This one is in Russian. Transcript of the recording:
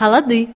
холоды.